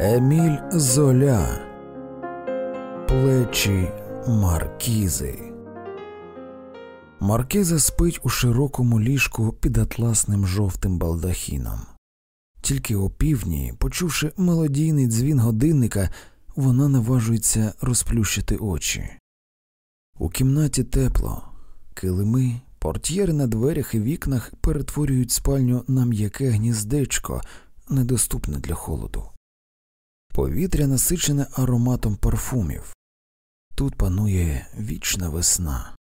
Еміль Золя, Плечі Маркізи. Маркіза спить у широкому ліжку під атласним жовтим балдахіном. Тільки опівдні, почувши мелодійний дзвін годинника, вона наважується розплющити очі. У кімнаті тепло, килими, портьєри на дверях і вікнах перетворюють спальню на м'яке гніздечко, недоступне для холоду. Повітря насичене ароматом парфумів. Тут панує вічна весна.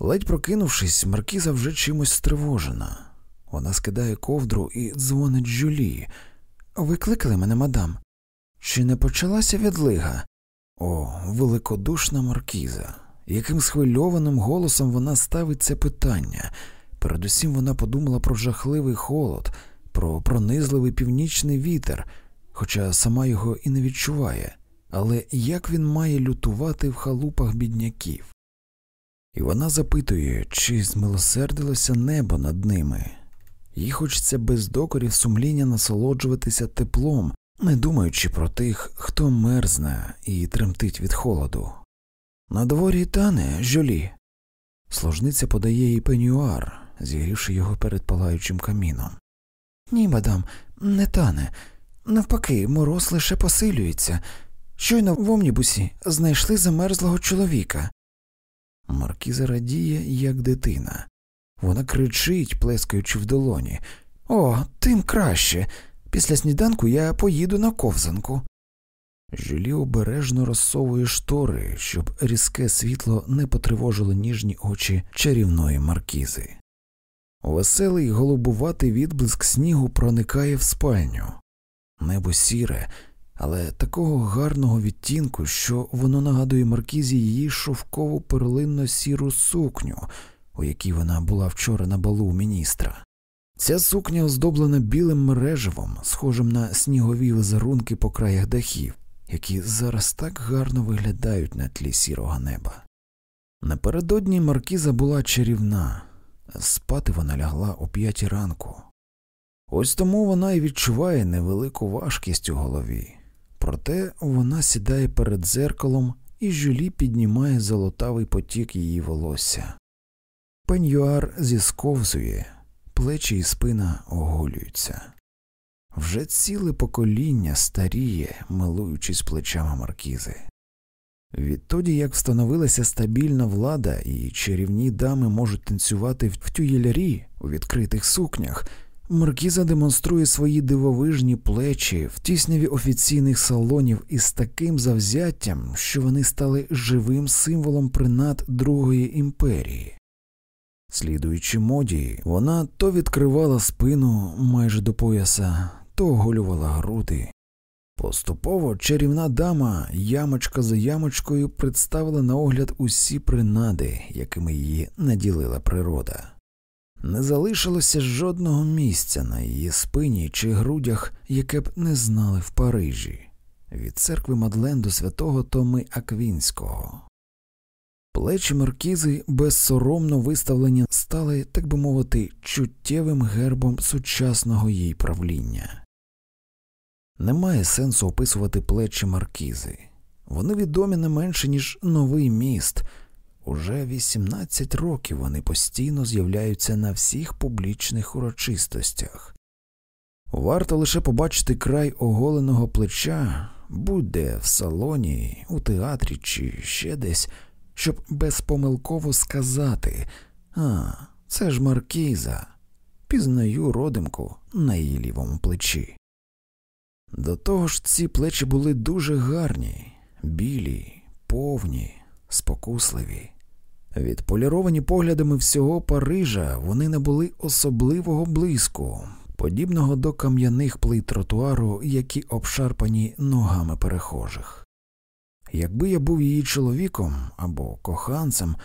Ледь прокинувшись, Маркіза вже чимось стривожена. Вона скидає ковдру і дзвонить Жюлі. Ви кликали мене, мадам? Чи не почалася відлига? О, великодушна Маркіза. Яким схвильованим голосом вона ставить це питання. Передусім вона подумала про жахливий холод, про пронизливий північний вітер хоча сама його і не відчуває, але як він має лютувати в халупах бідняків? І вона запитує, чи змилосердилося небо над ними, їй хочеться без докорів сумління насолоджуватися теплом, не думаючи про тих, хто мерзне і тремтить від холоду. На дворі тане жолі. Служниця подає їй пенюар, зігрівши його перед палаючим каміном. Ні, мадам, не тане. Навпаки, мороз лише посилюється. Щойно в омнібусі знайшли замерзлого чоловіка. Маркіза радіє, як дитина. Вона кричить, плескаючи в долоні. О, тим краще. Після сніданку я поїду на ковзанку. Жюлі обережно розсовує штори, щоб різке світло не потривожило ніжні очі чарівної маркізи. Веселий голубуватий відблиск снігу проникає в спальню. Небо сіре, але такого гарного відтінку, що воно нагадує маркізі її шовкову перлинно сіру сукню, у якій вона була вчора на балу міністра. Ця сукня оздоблена білим мереживом, схожим на снігові визерунки по краях дахів, які зараз так гарно виглядають на тлі сірого неба. Напередодні маркіза була чарівна, спати вона лягла о п'ятій ранку. Ось тому вона і відчуває невелику важкість у голові, проте вона сідає перед дзеркалом і жюлі піднімає золотавий потік її волосся. Пеньюар зісковзує, плечі і спина оголюються. Вже ціле покоління старіє, милуючись плечами маркізи. Відтоді, як встановилася стабільна влада, і чарівні дами можуть танцювати в тюєлярі у відкритих сукнях. Маркіза демонструє свої дивовижні плечі в тісняві офіційних салонів із таким завзяттям, що вони стали живим символом принад Другої імперії. Слідуючи моді, вона то відкривала спину майже до пояса, то оголювала груди. Поступово чарівна дама, ямочка за ямочкою, представила на огляд усі принади, якими її наділила природа. Не залишилося жодного місця на її спині чи грудях, яке б не знали в Парижі, від церкви Мадлен до святого Томи Аквінського. Плечі маркізи безсоромно виставлені стали, так би мовити, чуттєвим гербом сучасного їй правління. Немає сенсу описувати плечі маркізи. Вони відомі не менше, ніж новий міст. Уже 18 років вони постійно з'являються на всіх публічних урочистостях. Варто лише побачити край оголеного плеча, будь-де в салоні, у театрі чи ще десь, щоб безпомилково сказати А, це ж маркіза, пізнаю родимку на її лівому плечі. До того ж, ці плечі були дуже гарні, білі, повні, спокусливі. Відполіровані поглядами всього Парижа вони не були особливого блиску, подібного до кам'яних плит тротуару, які обшарпані ногами перехожих. Якби я був її чоловіком або коханцем,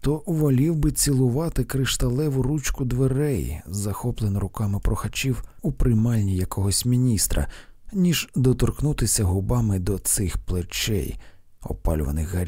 то волів би цілувати кришталеву ручку дверей, захоплену руками прохачів у приймальні якогось міністра, ніж доторкнутися губами до цих плечей, опалюваних гарячим.